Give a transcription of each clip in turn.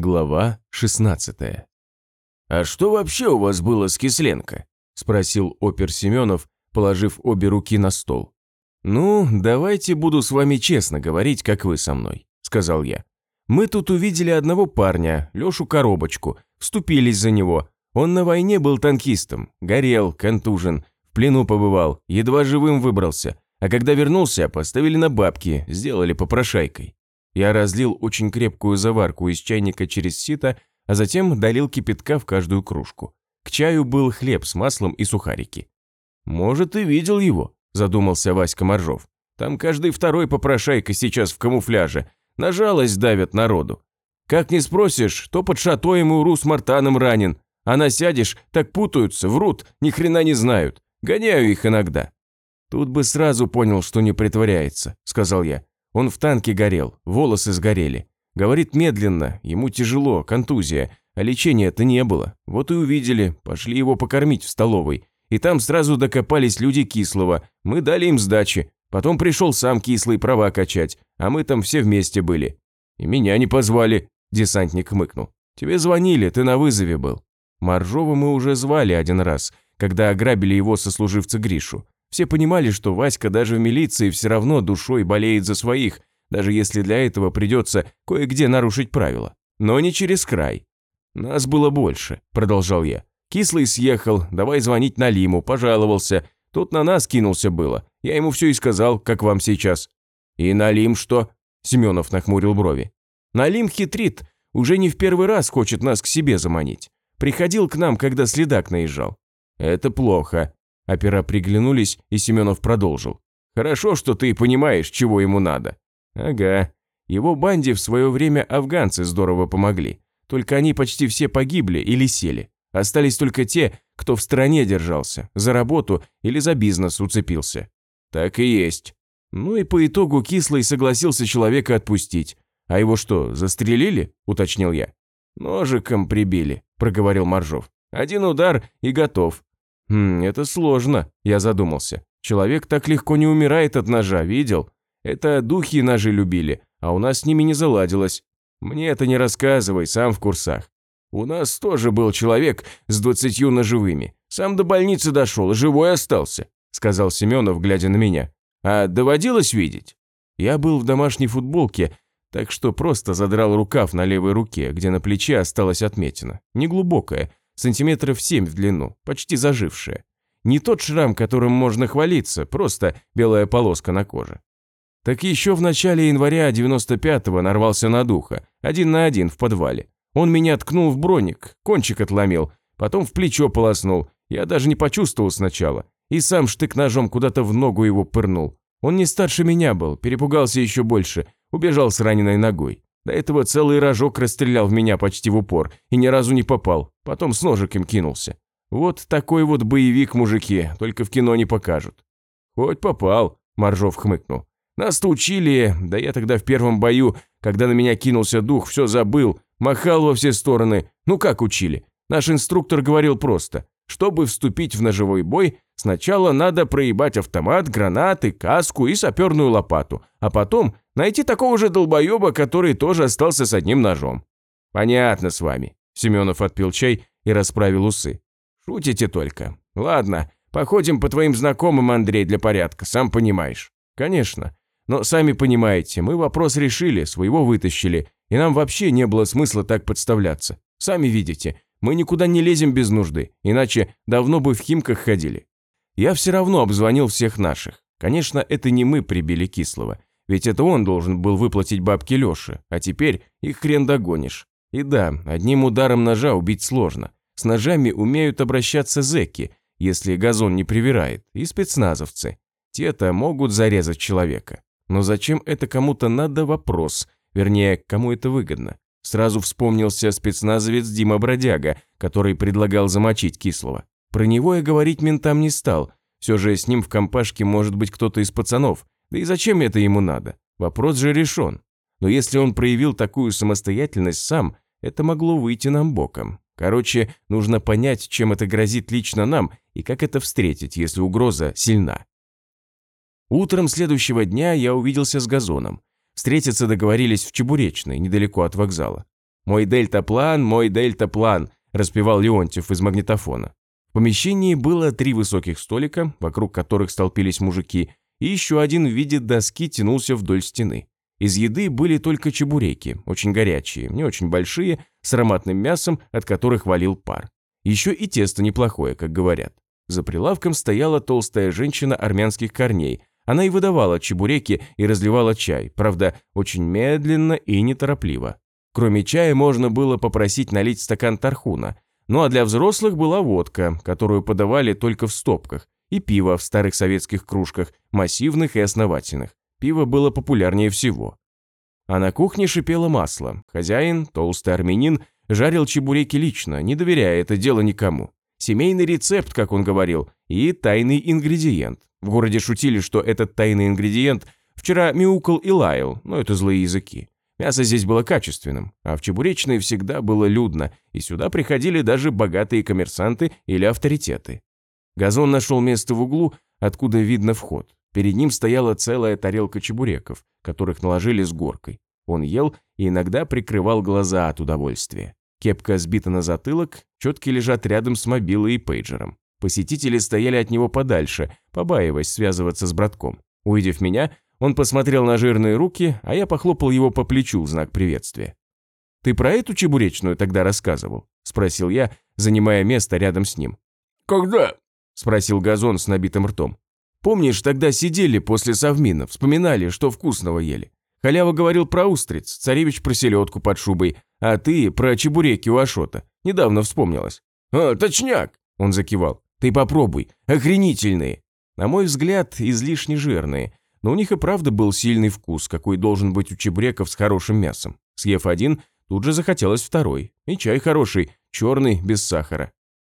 Глава 16 «А что вообще у вас было с Кисленко?» – спросил опер Семенов, положив обе руки на стол. «Ну, давайте буду с вами честно говорить, как вы со мной», – сказал я. «Мы тут увидели одного парня, Лешу Коробочку, вступились за него. Он на войне был танкистом, горел, контужен, в плену побывал, едва живым выбрался. А когда вернулся, поставили на бабки, сделали попрошайкой. Я разлил очень крепкую заварку из чайника через сито, а затем долил кипятка в каждую кружку. К чаю был хлеб с маслом и сухарики. «Может, и видел его», – задумался Васька Моржов. «Там каждый второй попрошайка сейчас в камуфляже. На жалость давят народу. Как не спросишь, то под шатоем и уру мартаном ранен. А насядешь, так путаются, врут, ни хрена не знают. Гоняю их иногда». «Тут бы сразу понял, что не притворяется», – сказал я. Он в танке горел, волосы сгорели. Говорит медленно, ему тяжело, контузия, а лечения-то не было. Вот и увидели, пошли его покормить в столовой. И там сразу докопались люди кислого, мы дали им сдачи. Потом пришел сам кислый права качать, а мы там все вместе были. И меня не позвали, десантник хмыкнул. Тебе звонили, ты на вызове был. Моржова мы уже звали один раз, когда ограбили его сослуживца Гришу. Все понимали, что Васька даже в милиции все равно душой болеет за своих, даже если для этого придется кое-где нарушить правила. Но не через край. «Нас было больше», – продолжал я. «Кислый съехал, давай звонить Налиму, пожаловался. Тут на нас кинулся было. Я ему все и сказал, как вам сейчас». «И Налим что?» – Семенов нахмурил брови. «Налим хитрит, уже не в первый раз хочет нас к себе заманить. Приходил к нам, когда следак наезжал». «Это плохо», Опера приглянулись, и Семенов продолжил. «Хорошо, что ты понимаешь, чего ему надо». «Ага. Его банде в свое время афганцы здорово помогли. Только они почти все погибли или сели. Остались только те, кто в стране держался, за работу или за бизнес уцепился». «Так и есть». Ну и по итогу Кислый согласился человека отпустить. «А его что, застрелили?» – уточнил я. «Ножиком прибили», – проговорил Моржов. «Один удар и готов. «Хм, это сложно», – я задумался. «Человек так легко не умирает от ножа, видел? Это духи ножи любили, а у нас с ними не заладилось. Мне это не рассказывай, сам в курсах. У нас тоже был человек с двадцатью ножевыми. Сам до больницы дошел, живой остался», – сказал Семенов, глядя на меня. «А доводилось видеть?» Я был в домашней футболке, так что просто задрал рукав на левой руке, где на плече осталась отметина. Неглубокая, сантиметров 7 в длину, почти зажившая. Не тот шрам, которым можно хвалиться, просто белая полоска на коже. Так еще в начале января 95-го нарвался на духа, один на один в подвале. Он меня ткнул в броник, кончик отломил, потом в плечо полоснул, я даже не почувствовал сначала, и сам штык-ножом куда-то в ногу его пырнул. Он не старше меня был, перепугался еще больше, убежал с раненой ногой. До этого целый рожок расстрелял в меня почти в упор и ни разу не попал, потом с ножиком кинулся. Вот такой вот боевик, мужики, только в кино не покажут. Хоть попал, Моржов хмыкнул. Нас-то учили, да я тогда в первом бою, когда на меня кинулся дух, все забыл, махал во все стороны. Ну как учили? Наш инструктор говорил просто. Чтобы вступить в ножевой бой, сначала надо проебать автомат, гранаты, каску и саперную лопату, а потом найти такого же долбоеба, который тоже остался с одним ножом. Понятно с вами. Семенов отпил чай и расправил усы. Шутите только. Ладно, походим по твоим знакомым, Андрей, для порядка, сам понимаешь. Конечно. Но сами понимаете, мы вопрос решили, своего вытащили, и нам вообще не было смысла так подставляться. Сами видите, мы никуда не лезем без нужды, иначе давно бы в Химках ходили. Я все равно обзвонил всех наших. Конечно, это не мы прибили Кислого, ведь это он должен был выплатить бабки Лёше, а теперь их хрен догонишь. И да, одним ударом ножа убить сложно. С ножами умеют обращаться зэки, если газон не привирает, и спецназовцы. Те-то могут зарезать человека. Но зачем это кому-то надо вопрос, вернее, кому это выгодно? Сразу вспомнился спецназовец Дима Бродяга, который предлагал замочить Кислого. Про него я говорить ментам не стал. Все же с ним в компашке может быть кто-то из пацанов. Да и зачем это ему надо? Вопрос же решен. Но если он проявил такую самостоятельность сам, это могло выйти нам боком. Короче, нужно понять, чем это грозит лично нам и как это встретить, если угроза сильна. Утром следующего дня я увиделся с Газоном. Встретиться договорились в Чебуречной, недалеко от вокзала. «Мой дельтаплан, мой дельтаплан», – распевал Леонтьев из магнитофона. В помещении было три высоких столика, вокруг которых столпились мужики, и еще один в виде доски тянулся вдоль стены. Из еды были только чебуреки, очень горячие, не очень большие, с ароматным мясом, от которых валил пар. Еще и тесто неплохое, как говорят. За прилавком стояла толстая женщина армянских корней. Она и выдавала чебуреки и разливала чай, правда, очень медленно и неторопливо. Кроме чая можно было попросить налить стакан тархуна. Ну а для взрослых была водка, которую подавали только в стопках, и пиво в старых советских кружках, массивных и основательных. Пиво было популярнее всего. А на кухне шипело масло. Хозяин, толстый армянин, жарил чебуреки лично, не доверяя это дело никому. Семейный рецепт, как он говорил, и тайный ингредиент. В городе шутили, что этот тайный ингредиент вчера мяукал и лаял, но это злые языки. Мясо здесь было качественным, а в чебуречной всегда было людно, и сюда приходили даже богатые коммерсанты или авторитеты. Газон нашел место в углу, откуда видно вход. Перед ним стояла целая тарелка чебуреков, которых наложили с горкой. Он ел и иногда прикрывал глаза от удовольствия. Кепка сбита на затылок, четки лежат рядом с мобилой и пейджером. Посетители стояли от него подальше, побаиваясь связываться с братком. Увидев меня, он посмотрел на жирные руки, а я похлопал его по плечу в знак приветствия. «Ты про эту чебуречную тогда рассказывал?» – спросил я, занимая место рядом с ним. «Когда?» – спросил Газон с набитым ртом. «Помнишь, тогда сидели после совмина, вспоминали, что вкусного ели? Халява говорил про устриц, царевич про селедку под шубой, а ты про чебуреки у Ашота. Недавно вспомнилось». «А, точняк!» – он закивал. «Ты попробуй, охренительные!» На мой взгляд, излишне жирные, но у них и правда был сильный вкус, какой должен быть у чебуреков с хорошим мясом. Съев один, тут же захотелось второй. И чай хороший, черный, без сахара.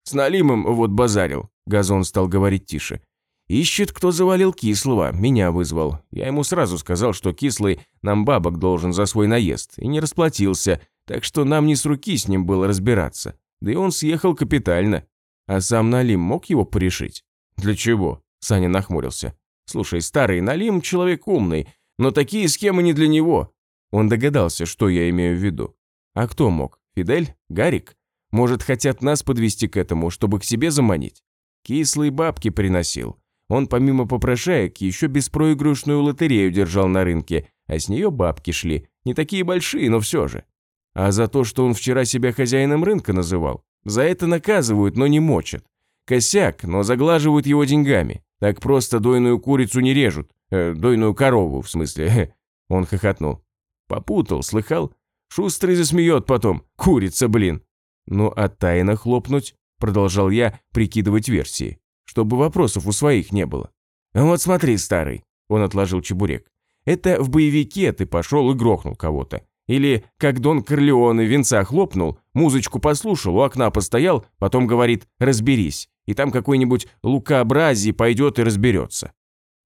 «С налимом вот базарил», – Газон стал говорить тише. «Ищет, кто завалил кислого, меня вызвал. Я ему сразу сказал, что кислый нам бабок должен за свой наезд, и не расплатился, так что нам не с руки с ним было разбираться. Да и он съехал капитально. А сам Налим мог его порешить?» «Для чего?» – Саня нахмурился. Слушай, старый Налим человек умный, но такие схемы не для него. Он догадался, что я имею в виду. А кто мог? Фидель? Гарик? Может, хотят нас подвести к этому, чтобы к себе заманить? Кислые бабки приносил. Он помимо попрошаек еще беспроигрышную лотерею держал на рынке, а с нее бабки шли. Не такие большие, но все же. А за то, что он вчера себя хозяином рынка называл, за это наказывают, но не мочат. Косяк, но заглаживают его деньгами. Так просто дойную курицу не режут. Э, дойную корову, в смысле. Он хохотнул. Попутал, слыхал? Шустрый засмеет потом. Курица, блин. Ну, а тайно хлопнуть? Продолжал я прикидывать версии. Чтобы вопросов у своих не было. Вот смотри, старый. Он отложил чебурек. Это в боевике ты пошел и грохнул кого-то. Или, как Дон Корлеоне венца хлопнул, музычку послушал, у окна постоял, потом говорит «разберись», и там какой-нибудь лукообразие пойдет и разберется.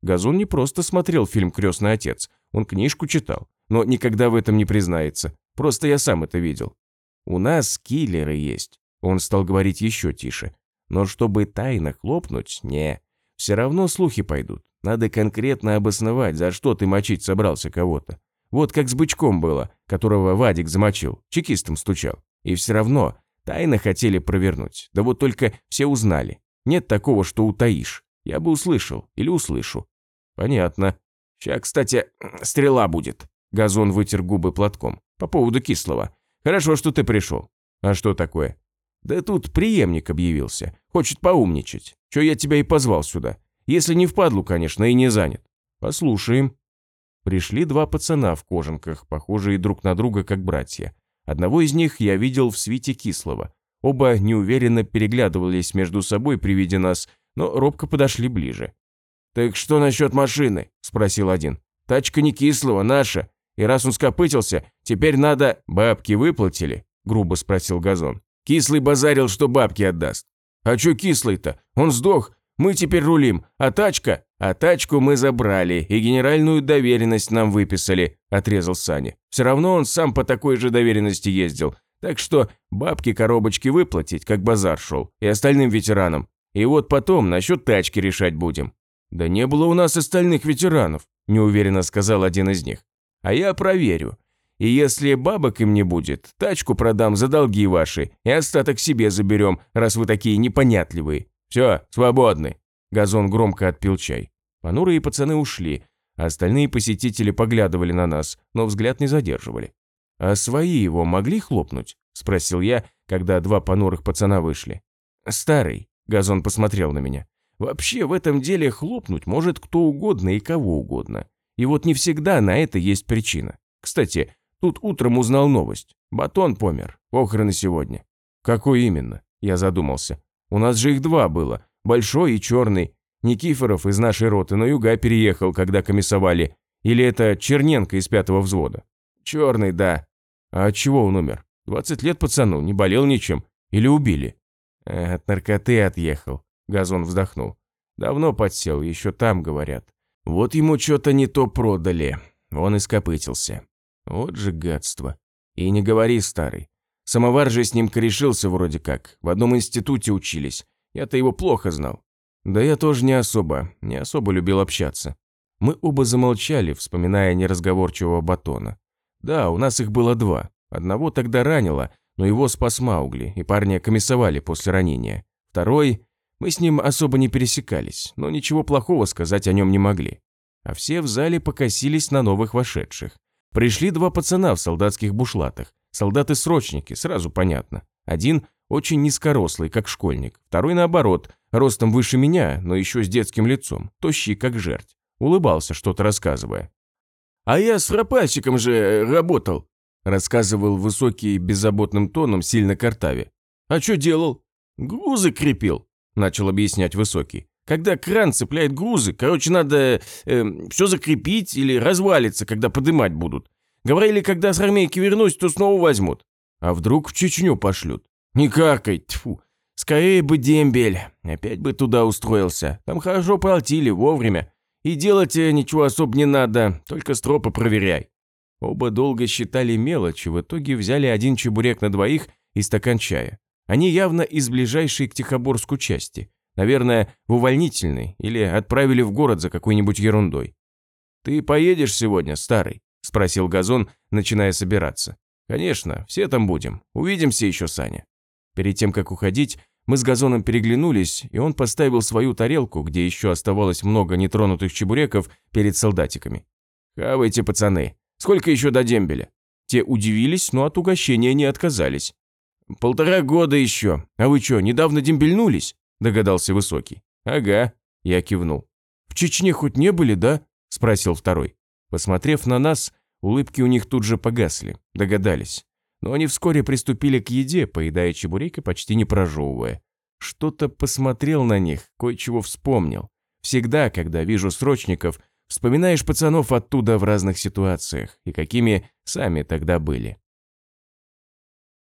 Газун не просто смотрел фильм «Крестный отец», он книжку читал, но никогда в этом не признается, просто я сам это видел. «У нас киллеры есть», он стал говорить еще тише, но чтобы тайно хлопнуть, не, все равно слухи пойдут, надо конкретно обосновать, за что ты мочить собрался кого-то. Вот как с бычком было, которого Вадик замочил, чекистом стучал. И все равно тайно хотели провернуть. Да вот только все узнали. Нет такого, что утаишь. Я бы услышал или услышу. Понятно. Сейчас, кстати, стрела будет. Газон вытер губы платком. По поводу кислого. Хорошо, что ты пришел. А что такое? Да тут преемник объявился. Хочет поумничать. Че я тебя и позвал сюда. Если не впадлу, конечно, и не занят. Послушаем. Пришли два пацана в кожанках, похожие друг на друга как братья. Одного из них я видел в свите кислого. Оба неуверенно переглядывались между собой при виде нас, но робко подошли ближе. «Так что насчет машины?» – спросил один. «Тачка не кислого, наша. И раз он скопытился, теперь надо...» «Бабки выплатили?» – грубо спросил Газон. «Кислый базарил, что бабки отдаст». «А чё кислый-то? Он сдох. Мы теперь рулим. А тачка? А тачку мы забрали и генеральную доверенность нам выписали», – отрезал Саня. «Все равно он сам по такой же доверенности ездил. Так что бабки коробочки выплатить, как базар шел, и остальным ветеранам. И вот потом насчет тачки решать будем». «Да не было у нас остальных ветеранов», – неуверенно сказал один из них. «А я проверю. И если бабок им не будет, тачку продам за долги ваши и остаток себе заберем, раз вы такие непонятливые. Все, свободны». Газон громко отпил чай. Понурые пацаны ушли, а остальные посетители поглядывали на нас, но взгляд не задерживали. «А свои его могли хлопнуть?» – спросил я, когда два понурых пацана вышли. «Старый», – Газон посмотрел на меня. «Вообще в этом деле хлопнуть может кто угодно и кого угодно. И вот не всегда на это есть причина. Кстати, тут утром узнал новость. Батон помер. Похороны сегодня». «Какой именно?» – я задумался. «У нас же их два было. Большой и черный. Никифоров из нашей роты на юга переехал, когда комиссовали. Или это Черненко из пятого взвода?» «Черный, да». «А от чего он умер? 20 лет пацану, не болел ничем. Или убили?» э, «От наркоты отъехал», – Газон вздохнул. «Давно подсел, еще там, говорят. Вот ему что-то не то продали. Он ископытился. Вот же гадство. И не говори, старый. Самовар же с ним корешился вроде как. В одном институте учились. Я-то его плохо знал. Да я тоже не особо, не особо любил общаться. Мы оба замолчали, вспоминая неразговорчивого батона. Да, у нас их было два. Одного тогда ранило, но его спас Маугли, и парня комиссовали после ранения. Второй... Мы с ним особо не пересекались, но ничего плохого сказать о нем не могли. А все в зале покосились на новых вошедших. Пришли два пацана в солдатских бушлатах. Солдаты-срочники, сразу понятно. Один очень низкорослый, как школьник. Второй, наоборот, ростом выше меня, но еще с детским лицом, тощий, как жерть. Улыбался, что-то рассказывая. «А я с рапальщиком же э, работал», рассказывал высокий беззаботным тоном, сильно картаве. «А что делал?» «Грузы крепил», начал объяснять высокий. «Когда кран цепляет грузы, короче, надо э, все закрепить или развалиться, когда подымать будут. Говорили, когда с армейки вернусь, то снова возьмут. А вдруг в Чечню пошлют? Не каркай, тьфу. Скорее бы дембель. Опять бы туда устроился. Там хорошо платили, вовремя. И делать ничего особо не надо, только стропы проверяй. Оба долго считали мелочи, в итоге взяли один чебурек на двоих и стакан чая. Они явно из ближайшей к Тихоборску части. Наверное, в увольнительный или отправили в город за какой-нибудь ерундой. «Ты поедешь сегодня, старый?» – спросил Газон, начиная собираться. «Конечно, все там будем. Увидимся еще, Саня». Перед тем, как уходить, мы с Газоном переглянулись, и он поставил свою тарелку, где еще оставалось много нетронутых чебуреков, перед солдатиками. «Хавайте, пацаны. Сколько еще до дембеля?» Те удивились, но от угощения не отказались. «Полтора года еще. А вы что, недавно дембельнулись?» – догадался Высокий. «Ага», – я кивнул. «В Чечне хоть не были, да?» – спросил второй. Посмотрев на нас, улыбки у них тут же погасли, догадались но они вскоре приступили к еде, поедая чебурек и почти не прожевывая. Что-то посмотрел на них, кое-чего вспомнил. Всегда, когда вижу срочников, вспоминаешь пацанов оттуда в разных ситуациях, и какими сами тогда были.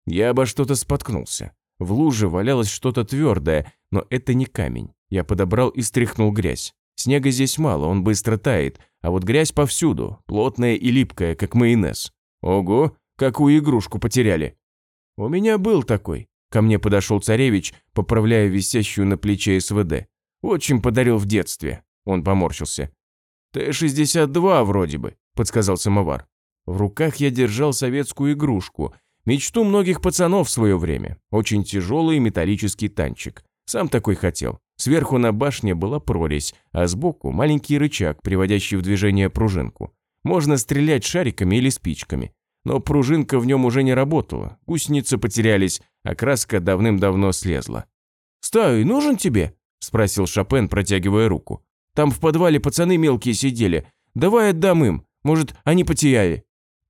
Я обо что-то споткнулся. В луже валялось что-то твердое, но это не камень. Я подобрал и стряхнул грязь. Снега здесь мало, он быстро тает, а вот грязь повсюду, плотная и липкая, как майонез. Ого, какую игрушку потеряли. У меня был такой. Ко мне подошел царевич, поправляя висящую на плече СВД. Очень подарил в детстве. Он поморщился. «Т-62 вроде бы», – подсказал самовар. В руках я держал советскую игрушку, мечту многих пацанов в свое время. Очень тяжелый металлический танчик. Сам такой хотел. Сверху на башне была прорезь, а сбоку маленький рычаг, приводящий в движение пружинку. Можно стрелять шариками или спичками но пружинка в нем уже не работала, гусеницы потерялись, а краска давным-давно слезла. «Стай, нужен тебе?» – спросил Шопен, протягивая руку. «Там в подвале пацаны мелкие сидели. Давай отдам им, может, они потеряли».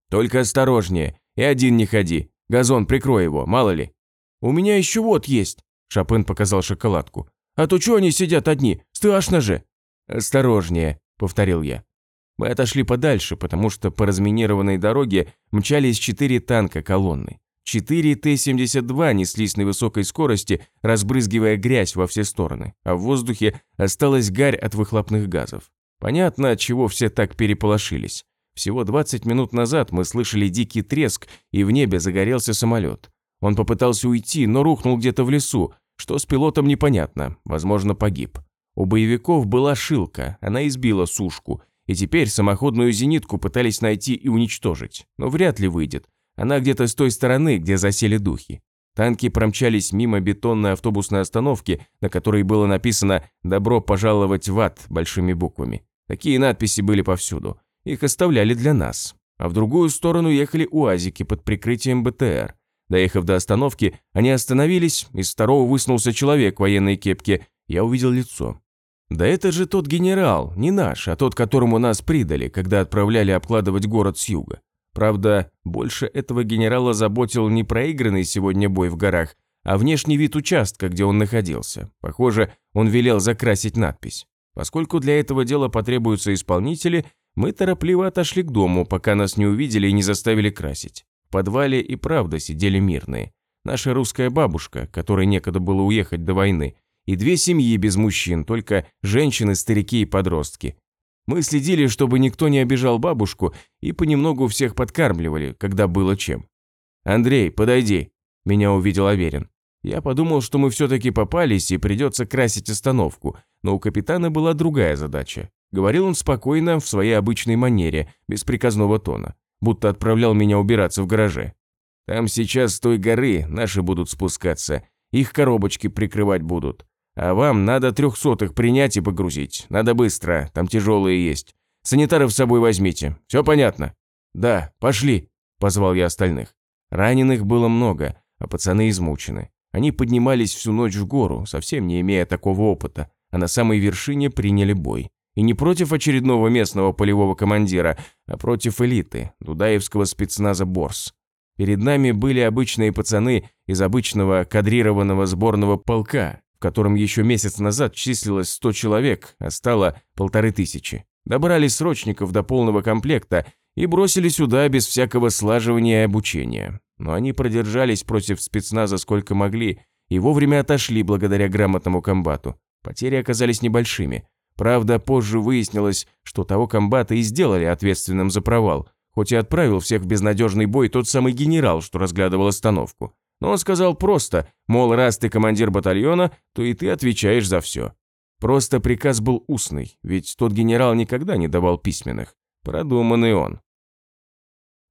«Только осторожнее, и один не ходи. Газон, прикрой его, мало ли». «У меня еще вот есть», – Шопен показал шоколадку. «А то что они сидят одни? Страшно же». «Осторожнее», – повторил я. Мы отошли подальше, потому что по разминированной дороге мчались четыре танка колонны. Четыре Т-72 неслись на высокой скорости, разбрызгивая грязь во все стороны, а в воздухе осталась гарь от выхлопных газов. Понятно, от чего все так переполошились. Всего 20 минут назад мы слышали дикий треск, и в небе загорелся самолет. Он попытался уйти, но рухнул где-то в лесу, что с пилотом непонятно, возможно, погиб. У боевиков была шилка, она избила сушку, и теперь самоходную зенитку пытались найти и уничтожить, но вряд ли выйдет. Она где-то с той стороны, где засели духи. Танки промчались мимо бетонной автобусной остановки, на которой было написано «Добро пожаловать в ад» большими буквами. Такие надписи были повсюду. Их оставляли для нас. А в другую сторону ехали УАЗики под прикрытием БТР. Доехав до остановки, они остановились, из второго высунулся человек в военной кепке. Я увидел лицо. Да это же тот генерал, не наш, а тот, которому нас придали, когда отправляли обкладывать город с юга. Правда, больше этого генерала заботил не проигранный сегодня бой в горах, а внешний вид участка, где он находился. Похоже, он велел закрасить надпись. Поскольку для этого дела потребуются исполнители, мы торопливо отошли к дому, пока нас не увидели и не заставили красить. В подвале и правда сидели мирные. Наша русская бабушка, которой некогда было уехать до войны, и две семьи без мужчин, только женщины, старики и подростки. Мы следили, чтобы никто не обижал бабушку, и понемногу всех подкармливали, когда было чем. «Андрей, подойди», – меня увидел Аверин. Я подумал, что мы все-таки попались и придется красить остановку, но у капитана была другая задача. Говорил он спокойно, в своей обычной манере, без приказного тона, будто отправлял меня убираться в гараже. Там сейчас с той горы наши будут спускаться, их коробочки прикрывать будут. А вам надо трехсотых принять и погрузить. Надо быстро, там тяжелые есть. Санитаров с собой возьмите. Все понятно? Да, пошли, позвал я остальных. Раненых было много, а пацаны измучены. Они поднимались всю ночь в гору, совсем не имея такого опыта, а на самой вершине приняли бой. И не против очередного местного полевого командира, а против элиты, дудаевского спецназа «Борс». Перед нами были обычные пацаны из обычного кадрированного сборного полка, в котором еще месяц назад числилось 100 человек, а стало полторы тысячи. Добрали срочников до полного комплекта и бросили сюда без всякого слаживания и обучения. Но они продержались против спецназа сколько могли и вовремя отошли благодаря грамотному комбату. Потери оказались небольшими. Правда, позже выяснилось, что того комбата и сделали ответственным за провал, хоть и отправил всех в безнадежный бой тот самый генерал, что разглядывал остановку. Но он сказал просто, мол, раз ты командир батальона, то и ты отвечаешь за все. Просто приказ был устный, ведь тот генерал никогда не давал письменных. Продуманный он.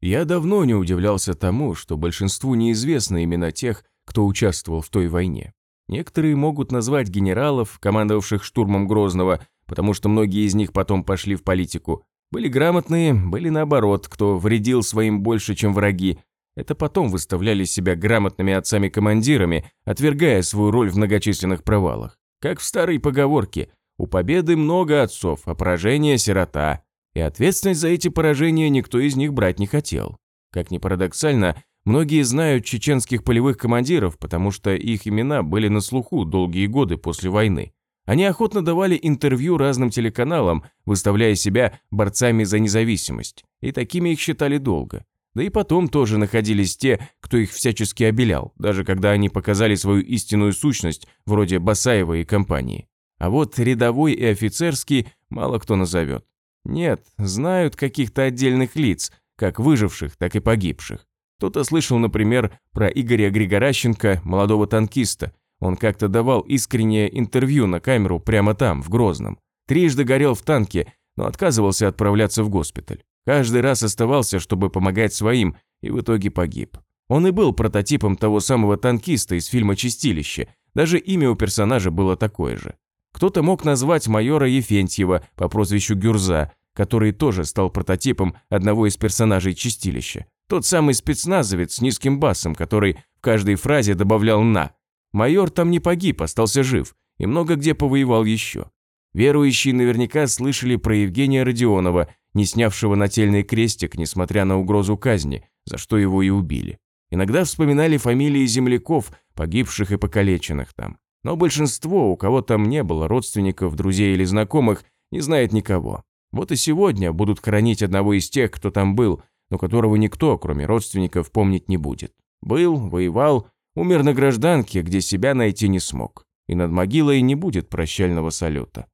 Я давно не удивлялся тому, что большинству неизвестны имена тех, кто участвовал в той войне. Некоторые могут назвать генералов, командовавших штурмом Грозного, потому что многие из них потом пошли в политику. Были грамотные, были наоборот, кто вредил своим больше, чем враги, это потом выставляли себя грамотными отцами-командирами, отвергая свою роль в многочисленных провалах. Как в старой поговорке «У победы много отцов, а поражение – сирота». И ответственность за эти поражения никто из них брать не хотел. Как ни парадоксально, многие знают чеченских полевых командиров, потому что их имена были на слуху долгие годы после войны. Они охотно давали интервью разным телеканалам, выставляя себя борцами за независимость, и такими их считали долго. Да и потом тоже находились те, кто их всячески обелял, даже когда они показали свою истинную сущность, вроде Басаева и компании. А вот рядовой и офицерский мало кто назовет. Нет, знают каких-то отдельных лиц, как выживших, так и погибших. Кто-то слышал, например, про Игоря Григоращенко, молодого танкиста. Он как-то давал искреннее интервью на камеру прямо там, в Грозном. Трижды горел в танке, но отказывался отправляться в госпиталь. Каждый раз оставался, чтобы помогать своим, и в итоге погиб. Он и был прототипом того самого танкиста из фильма «Чистилище», даже имя у персонажа было такое же. Кто-то мог назвать майора Ефентьева по прозвищу Гюрза, который тоже стал прототипом одного из персонажей «Чистилища». Тот самый спецназовец с низким басом, который в каждой фразе добавлял «на». Майор там не погиб, остался жив, и много где повоевал еще. Верующие наверняка слышали про Евгения Родионова не снявшего нательный крестик, несмотря на угрозу казни, за что его и убили. Иногда вспоминали фамилии земляков, погибших и покалеченных там. Но большинство, у кого там не было родственников, друзей или знакомых, не знает никого. Вот и сегодня будут хранить одного из тех, кто там был, но которого никто, кроме родственников, помнить не будет. Был, воевал, умер на гражданке, где себя найти не смог. И над могилой не будет прощального салюта.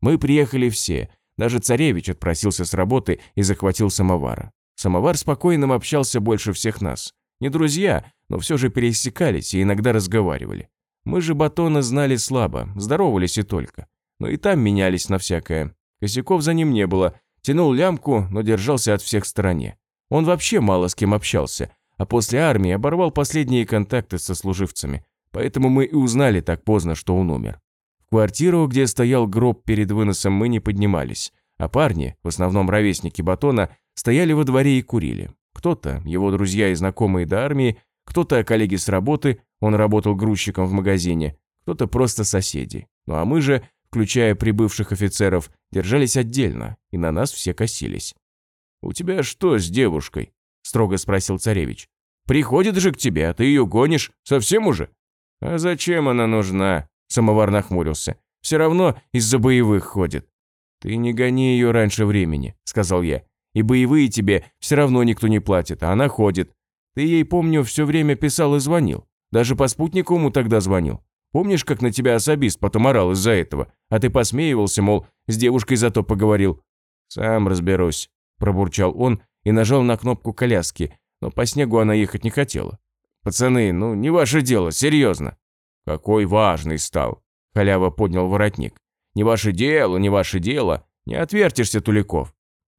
Мы приехали все, даже царевич отпросился с работы и захватил самовара. Самовар спокойным общался больше всех нас. Не друзья, но все же пересекались и иногда разговаривали. Мы же Батона знали слабо, здоровались и только. Но и там менялись на всякое. Косяков за ним не было, Тянул лямку, но держался от всех стороне. Он вообще мало с кем общался, а после армии оборвал последние контакты со служивцами, поэтому мы и узнали так поздно, что он умер. В квартиру, где стоял гроб перед выносом, мы не поднимались, а парни, в основном ровесники Батона, стояли во дворе и курили. Кто-то, его друзья и знакомые до армии, кто-то коллеги с работы, он работал грузчиком в магазине, кто-то просто соседи. Ну а мы же, включая прибывших офицеров, держались отдельно, и на нас все косились. «У тебя что с девушкой?» – строго спросил царевич. «Приходит же к тебе, а ты ее гонишь, совсем уже?» «А зачем она нужна?» – самовар нахмурился. «Все равно из-за боевых ходит». «Ты не гони ее раньше времени», – сказал я. «И боевые тебе все равно никто не платит, а она ходит. Ты ей, помню, все время писал и звонил. Даже по спутнику ему тогда звонил. Помнишь, как на тебя особист потом орал из-за этого? А ты посмеивался, мол, с девушкой зато поговорил. Сам разберусь, пробурчал он и нажал на кнопку коляски, но по снегу она ехать не хотела. Пацаны, ну не ваше дело, серьезно. Какой важный стал. Халява поднял воротник. Не ваше дело, не ваше дело. Не отвертишься, Туликов.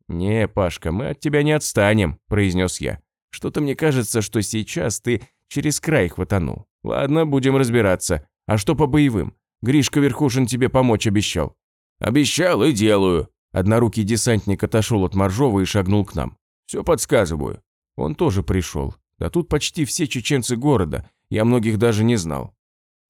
«Не, Пашка, мы от тебя не отстанем», – произнес я. «Что-то мне кажется, что сейчас ты через край хватанул. Ладно, будем разбираться. А что по боевым? Гришка Верхушин тебе помочь обещал». «Обещал и делаю». Однорукий десантник отошел от Моржова и шагнул к нам. «Все подсказываю». Он тоже пришел. Да тут почти все чеченцы города, я многих даже не знал.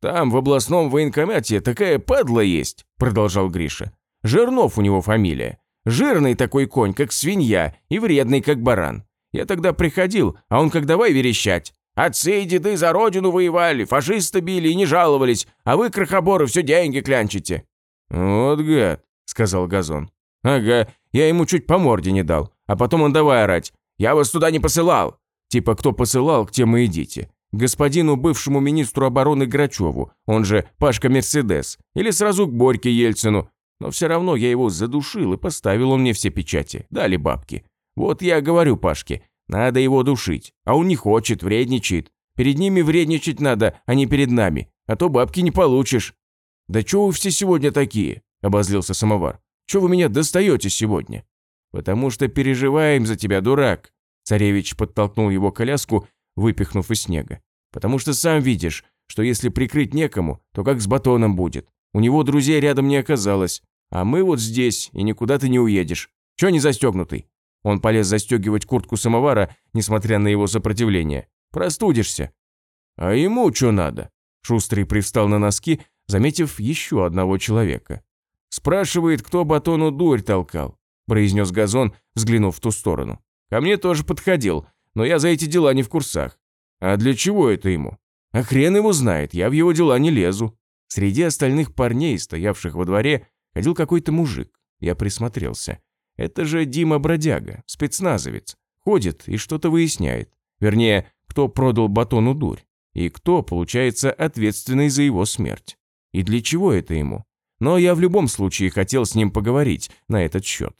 «Там, в областном военкомате, такая падла есть», – продолжал Гриша. «Жирнов у него фамилия. Жирный такой конь, как свинья, и вредный, как баран. Я тогда приходил, а он как давай верещать. Отцы и деды за родину воевали, фашисты били и не жаловались, а вы, крохоборы, все деньги клянчите». «Вот гад», — сказал Газон. «Ага, я ему чуть по морде не дал, а потом он давай орать. Я вас туда не посылал». Типа, кто посылал, к тем и идите. Господину бывшему министру обороны Грачеву, он же Пашка Мерседес, или сразу к Борьке Ельцину. Но все равно я его задушил и поставил он мне все печати, дали бабки. Вот я говорю Пашке, надо его душить, а он не хочет, вредничает. Перед ними вредничать надо, а не перед нами, а то бабки не получишь». «Да чего вы все сегодня такие?» – обозлился самовар. «Чего вы меня достаете сегодня?» «Потому что переживаем за тебя, дурак!» Царевич подтолкнул его коляску, выпихнув из снега. «Потому что сам видишь, что если прикрыть некому, то как с батоном будет. У него друзей рядом не оказалось, а мы вот здесь, и никуда ты не уедешь. Чего не застегнутый?» Он полез застегивать куртку самовара, несмотря на его сопротивление. «Простудишься». «А ему что надо?» Шустрый привстал на носки, заметив еще одного человека. «Спрашивает, кто батону дурь толкал», произнес Газон, взглянув в ту сторону. «Ко мне тоже подходил, но я за эти дела не в курсах. А для чего это ему? А хрен его знает, я в его дела не лезу». Среди остальных парней, стоявших во дворе, ходил какой-то мужик. Я присмотрелся. Это же Дима Бродяга, спецназовец. Ходит и что-то выясняет. Вернее, кто продал батону дурь. И кто, получается, ответственный за его смерть. И для чего это ему? Но я в любом случае хотел с ним поговорить на этот счет.